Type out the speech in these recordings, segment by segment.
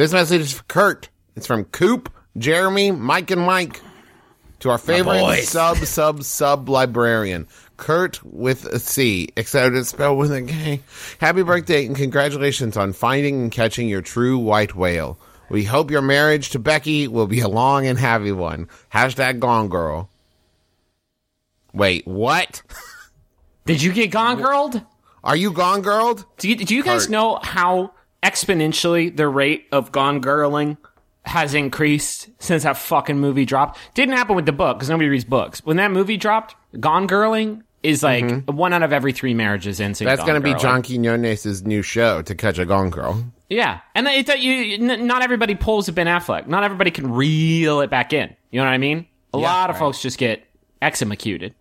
This message is for Kurt. It's from Coop, Jeremy, Mike, and Mike to our favorite sub, sub, sub librarian. Kurt with a C, except it's spelled with a K. Happy birthday and congratulations on finding and catching your true white whale. We hope your marriage to Becky will be a long and happy one. Hashtag Gone Girl. Wait, what? Did you get Gone Girled? Are you Gone Girled? Do you, do you guys Kurt. know how exponentially the rate of Gone Girling has increased since that fucking movie dropped? Didn't happen with the book because nobody reads books. When that movie dropped, Gone Girling is like mm-hmm. one out of every three marriages ends in That's Gone going to be Girling. John Quinones' new show to catch a Gone Girl. Yeah, and it, it, you, n- not everybody pulls a Ben Affleck. Not everybody can reel it back in. You know what I mean? A lot of folks just get executed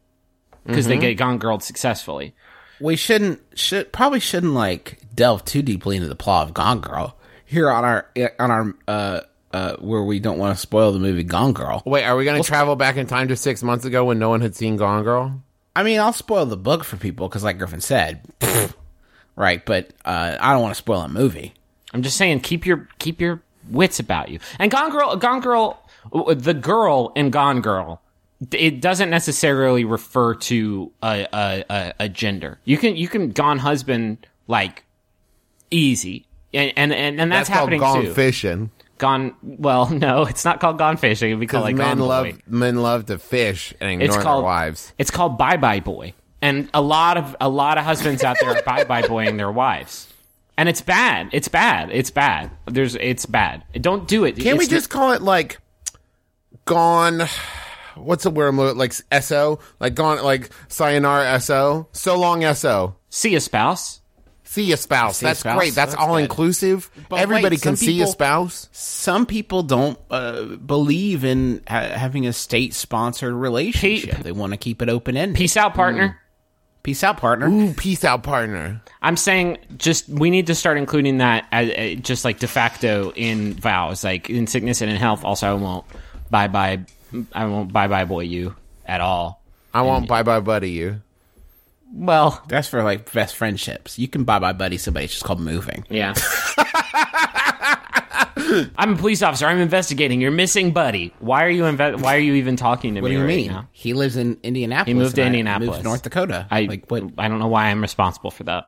because they mm-hmm. get Gone Girled successfully. we shouldn't should probably shouldn't like delve too deeply into the plot of Gone Girl here on our on our uh uh where we don't want to spoil the movie Gone Girl. Wait, are we going to travel back in time to six months ago when no one had seen Gone Girl? I mean, I'll spoil the book for people because, like Griffin said, right? But uh, I don't want to spoil a movie. I'm just saying, keep your keep your wits about you. And Gone Girl, Gone Girl, the girl in Gone Girl, it doesn't necessarily refer to a a, a, a gender. You can you can Gone husband like easy, and and and, and that's, That's called happening Gone too. Fishing. Gone. Well, no, it's not called Gone Fishing. It'd be called Because like men Gone love Boy. men love to fish and ignore It's called their wives. It's called Bye Bye Boy, and a lot of a lot of husbands out there are Bye Bye Boying their wives, and it's bad. It's bad. It's bad. There's it's bad. Don't do it. Can't we just call it like Gone? What's the word? Like SO? Like Gone? Like Sayonara SO? So long SO. see a spouse? See a spouse. See a That's spouse? great. That's, That's all good. inclusive. But Everybody wait, can some see a spouse. Some people don't uh, believe in ha- having a state sponsored relationship. Pe- they want to keep it open ended. Peace out, partner. Peace out, partner. Ooh, peace out, partner. I'm saying just we need to start including that as, uh, just like de facto in vows, like in sickness and in health. Also, I won't bye bye. I won't bye bye boy you at all. I want bye bye buddy you. Well, That's for like best friendships. You can buy my buddy somebody. It's just called moving. Yeah. I'm a police officer. I'm investigating. You're missing Buddy. Why are you inve- Why are you even talking to What me do you right mean? now? He lives in Indianapolis. He moved to Indianapolis, moved to North Dakota. I like what? I don't know why I'm responsible for that.